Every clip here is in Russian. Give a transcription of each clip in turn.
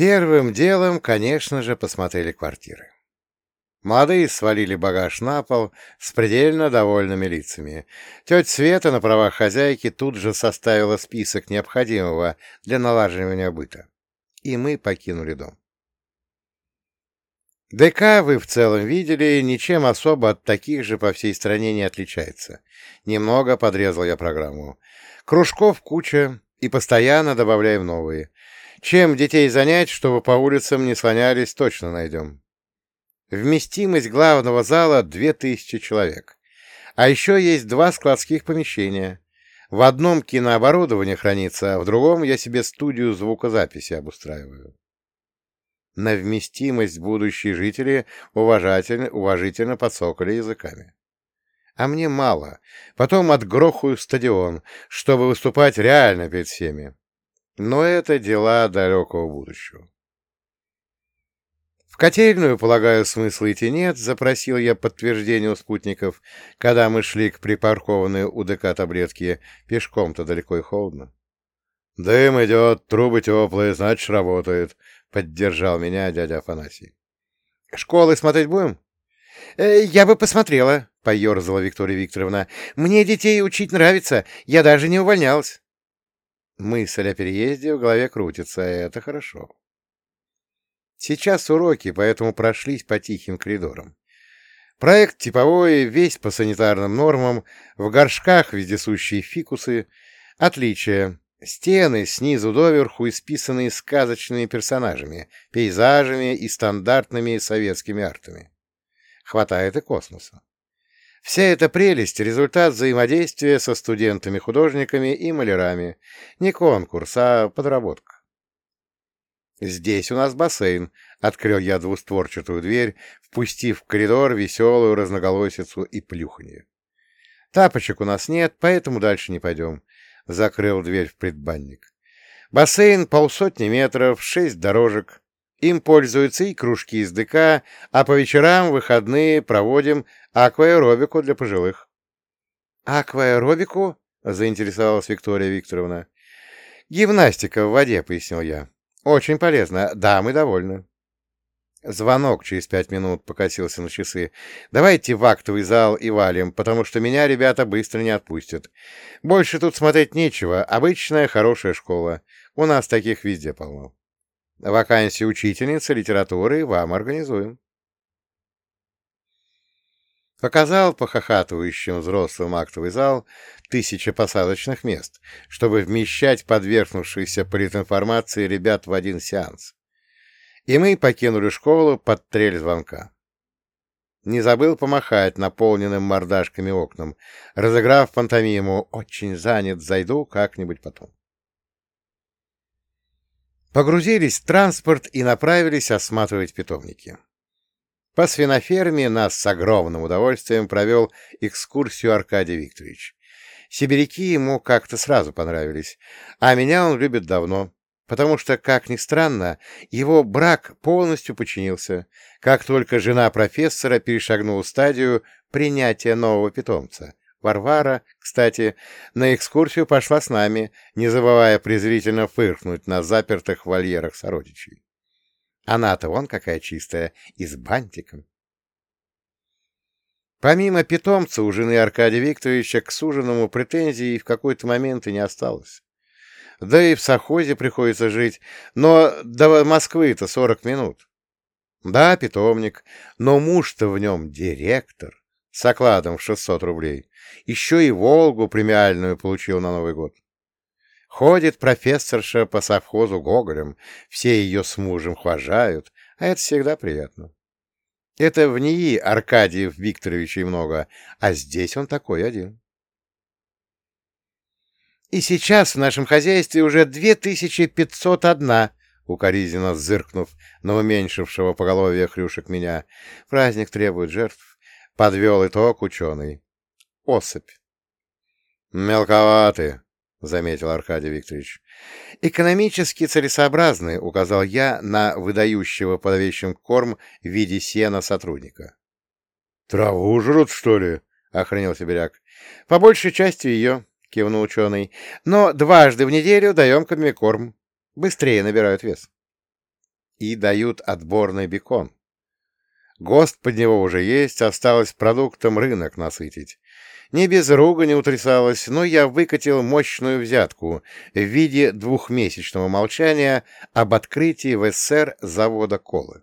Первым делом, конечно же, посмотрели квартиры. Молодые свалили багаж на пол с предельно довольными лицами. Тетя Света на правах хозяйки тут же составила список необходимого для налаживания быта. И мы покинули дом. ДК вы в целом видели, ничем особо от таких же по всей стране не отличается. Немного подрезал я программу. Кружков куча, и постоянно добавляем новые. Чем детей занять, чтобы по улицам не слонялись, точно найдем. Вместимость главного зала — две тысячи человек. А еще есть два складских помещения. В одном кинооборудование хранится, а в другом я себе студию звукозаписи обустраиваю. На вместимость будущие жители уважительно, уважительно подсокали языками. А мне мало. Потом отгрохаю стадион, чтобы выступать реально перед всеми. Но это дела далекого будущего. В котельную, полагаю, смысла идти нет, запросил я подтверждение у спутников, когда мы шли к припаркованной у ДК таблетке, пешком-то далеко и холодно. «Дым идет, трубы теплые, значит, работает», — поддержал меня дядя Афанасий. «Школы смотреть будем?» «Э, «Я бы посмотрела», — поерзала Виктория Викторовна. «Мне детей учить нравится, я даже не увольнялась». Мысль о переезде в голове крутится, и это хорошо. Сейчас уроки, поэтому прошлись по тихим коридорам. Проект типовой, весь по санитарным нормам, в горшках вездесущие фикусы. Отличие. Стены снизу доверху исписанные сказочными персонажами, пейзажами и стандартными советскими артами. Хватает и космоса. Вся эта прелесть — результат взаимодействия со студентами-художниками и малярами. Не конкурс, а подработка. «Здесь у нас бассейн», — открыл я двустворчатую дверь, впустив в коридор веселую разноголосицу и плюханье. «Тапочек у нас нет, поэтому дальше не пойдем», — закрыл дверь в предбанник. «Бассейн полсотни метров, шесть дорожек. Им пользуются и кружки из ДК, а по вечерам выходные проводим акваэробику для пожилых». «Акваэробику?» — заинтересовалась Виктория Викторовна. «Гимнастика в воде», — пояснил я. Очень полезно. Да, мы довольны. Звонок через пять минут покосился на часы. Давайте в актовый зал и валим, потому что меня ребята быстро не отпустят. Больше тут смотреть нечего. Обычная хорошая школа. У нас таких везде полно. Вакансии учительницы литературы вам организуем. Показал похохатывающим взрослым актовый зал тысяча посадочных мест, чтобы вмещать подвергнувшихся политинформации ребят в один сеанс. И мы покинули школу под трель звонка. Не забыл помахать наполненным мордашками окнам, разыграв пантомиму «Очень занят, зайду как-нибудь потом». Погрузились в транспорт и направились осматривать питомники. По свиноферме нас с огромным удовольствием провел экскурсию Аркадий Викторович. Сибиряки ему как-то сразу понравились, а меня он любит давно, потому что, как ни странно, его брак полностью подчинился, как только жена профессора перешагнула стадию принятия нового питомца. Варвара, кстати, на экскурсию пошла с нами, не забывая презрительно фыркнуть на запертых вольерах сородичей. Она-то вон какая чистая, и с бантиком. Помимо питомца у жены Аркадия Викторовича к суженому претензий в какой-то момент и не осталось. Да и в совхозе приходится жить, но до Москвы-то сорок минут. Да, питомник, но муж-то в нем директор с окладом в шестьсот рублей. Еще и «Волгу» премиальную получил на Новый год. Ходит профессорша по совхозу Гоголем, все ее с мужем хважают, а это всегда приятно. Это в НИИ Аркадиев Викторовичей много, а здесь он такой один. И сейчас в нашем хозяйстве уже 2501, укоризненно зыркнув на уменьшившего поголовье хрюшек меня. Праздник требует жертв. Подвел итог ученый. Особь. Мелковаты, — заметил Аркадий Викторович. «Экономически целесообразны», — указал я на выдающего подавящим корм в виде сена сотрудника. «Траву жрут, что ли?» — охренел сибиряк. «По большей части ее», — кивнул ученый. «Но дважды в неделю даем комбикорм. Быстрее набирают вес». и дают отборный бекон. ГОСТ под него уже есть, осталось продуктом рынок насытить. Не без ругани утрясалось, но я выкатил мощную взятку в виде двухмесячного молчания об открытии в СССР завода колы.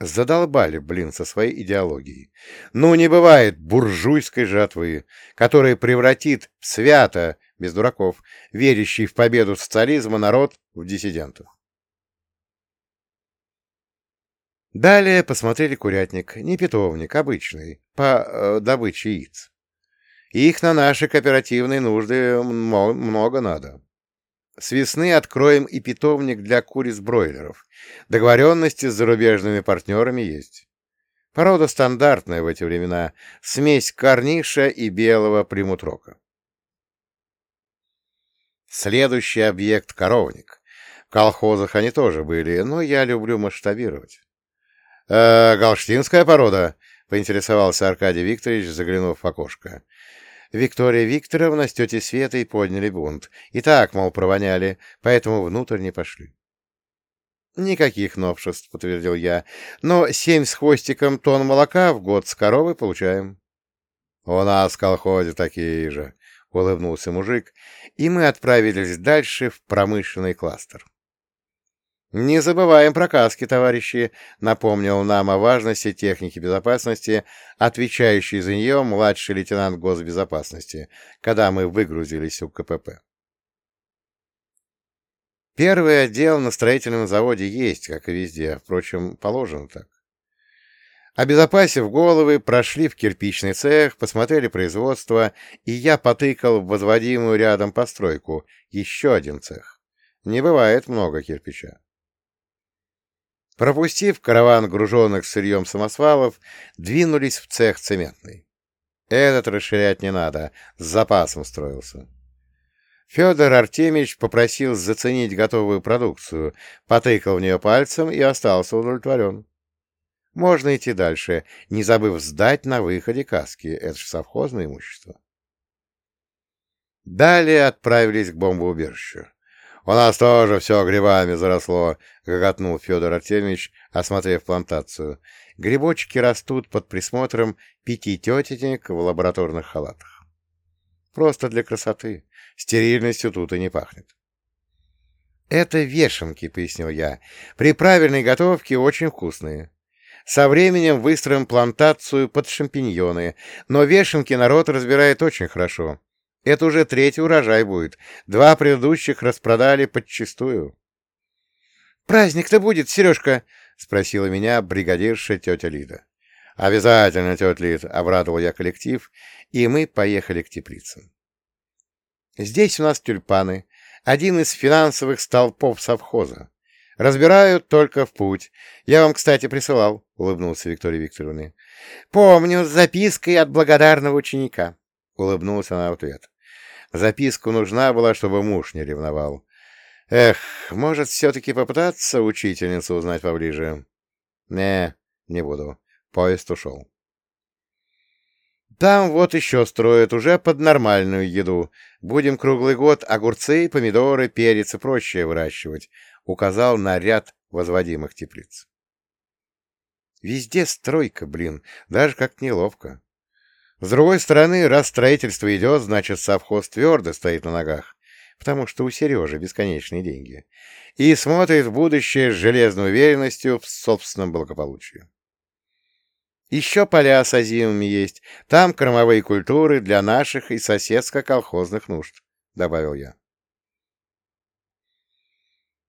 Задолбали, блин, со своей идеологией. Ну, не бывает буржуйской жатвы, которая превратит в свято, без дураков, верящий в победу социализма народ в диссидентов. Далее посмотрели курятник, не питомник, обычный, по э, добыче яиц. Их на наши кооперативные нужды много надо. С весны откроем и питомник для куриц-бройлеров. Договоренности с зарубежными партнерами есть. Порода стандартная в эти времена. Смесь карниша и белого примутрока. Следующий объект — коровник. В колхозах они тоже были, но я люблю масштабировать. «Э, «Галштинская порода?» — поинтересовался Аркадий Викторович, заглянув в окошко. Виктория Викторовна с тетей Светой подняли бунт. И так, мол, провоняли, поэтому внутрь не пошли. «Никаких новшеств», — подтвердил я. «Но семь с хвостиком тонн молока в год с коровы получаем». «У нас в колхозе такие же», — улыбнулся мужик, и мы отправились дальше в промышленный кластер. «Не забываем про каски, товарищи», — напомнил нам о важности техники безопасности, отвечающий за нее младший лейтенант госбезопасности, когда мы выгрузились у КПП. Первый отдел на строительном заводе есть, как и везде, впрочем, положено так. Обезопасив головы, прошли в кирпичный цех, посмотрели производство, и я потыкал в возводимую рядом постройку, еще один цех. Не бывает много кирпича. Пропустив караван груженных сырьем самосвалов, двинулись в цех цементный. Этот расширять не надо, с запасом строился. Федор Артемьевич попросил заценить готовую продукцию, потыкал в нее пальцем и остался удовлетворен. Можно идти дальше, не забыв сдать на выходе каски. Это же совхозное имущество. Далее отправились к бомбоубежищу. — У нас тоже все грибами заросло, — гоготнул Федор Артемьевич, осмотрев плантацию. Грибочки растут под присмотром пяти тетенек в лабораторных халатах. Просто для красоты. Стерильностью тут и не пахнет. «Это вешенки», — пояснил я. «При правильной готовке очень вкусные. Со временем выстроим плантацию под шампиньоны, но вешенки народ разбирает очень хорошо. Это уже третий урожай будет. Два предыдущих распродали подчистую. — Праздник-то будет, Сережка? — спросила меня бригадирша тетя Лида. — Обязательно, тетя Лид, — обрадовал я коллектив, и мы поехали к теплицам. Здесь у нас тюльпаны, один из финансовых столпов совхоза. Разбирают только в путь. Я вам, кстати, присылал, — улыбнулся Виктория Викторовна. — Помню, с запиской от благодарного ученика, — улыбнулась она в ответ. Записку нужна была, чтобы муж не ревновал. Эх, может, все-таки попытаться учительницу узнать поближе? Не, не буду. Поезд ушел. Там вот еще строят уже под нормальную еду. Будем круглый год огурцы, помидоры, перец и прочее выращивать, указал на ряд возводимых теплиц. Везде стройка, блин, даже как неловко. С другой стороны, раз строительство идет, значит, совхоз твердо стоит на ногах, потому что у Сережи бесконечные деньги, и смотрит в будущее с железной уверенностью в собственном благополучии. Еще поля с озимами есть, там кормовые культуры для наших и соседско-колхозных нужд, — добавил я.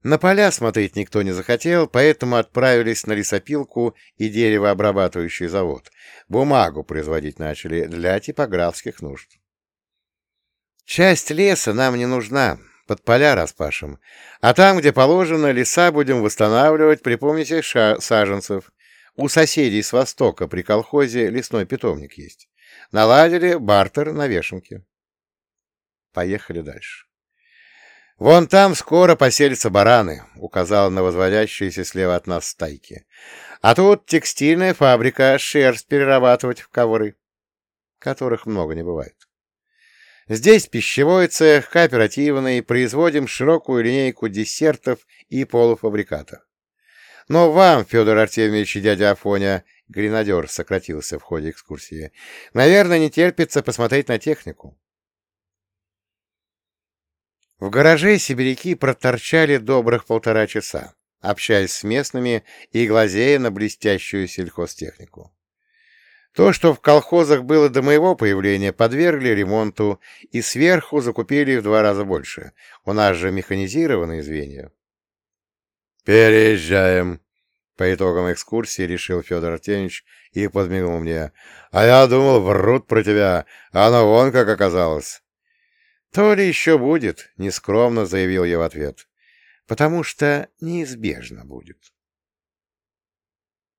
На поля смотреть никто не захотел, поэтому отправились на лесопилку и деревообрабатывающий завод. Бумагу производить начали для типографских нужд. Часть леса нам не нужна, под поля распашем. А там, где положено, леса будем восстанавливать при помощи саженцев. У соседей с востока при колхозе лесной питомник есть. Наладили бартер на вешенке. Поехали дальше. «Вон там скоро поселятся бараны», — указал на возводящиеся слева от нас стайки. «А тут текстильная фабрика, шерсть перерабатывать в ковры, которых много не бывает». Здесь пищевой цех, кооперативный, производим широкую линейку десертов и полуфабрикатов. Но вам, Федор Артемьевич и дядя Афоня, гренадер сократился в ходе экскурсии, наверное, не терпится посмотреть на технику. В гараже сибиряки проторчали добрых полтора часа, общаясь с местными и глазея на блестящую сельхозтехнику. То, что в колхозах было до моего появления, подвергли ремонту и сверху закупили в два раза больше. У нас же механизированные звенья. «Переезжаем!» По итогам экскурсии решил Федор Артемьевич и подмигнул мне. «А я думал, врут про тебя, а оно вон как оказалось!» «То ли еще будет», — нескромно заявил я в ответ. «Потому что неизбежно будет».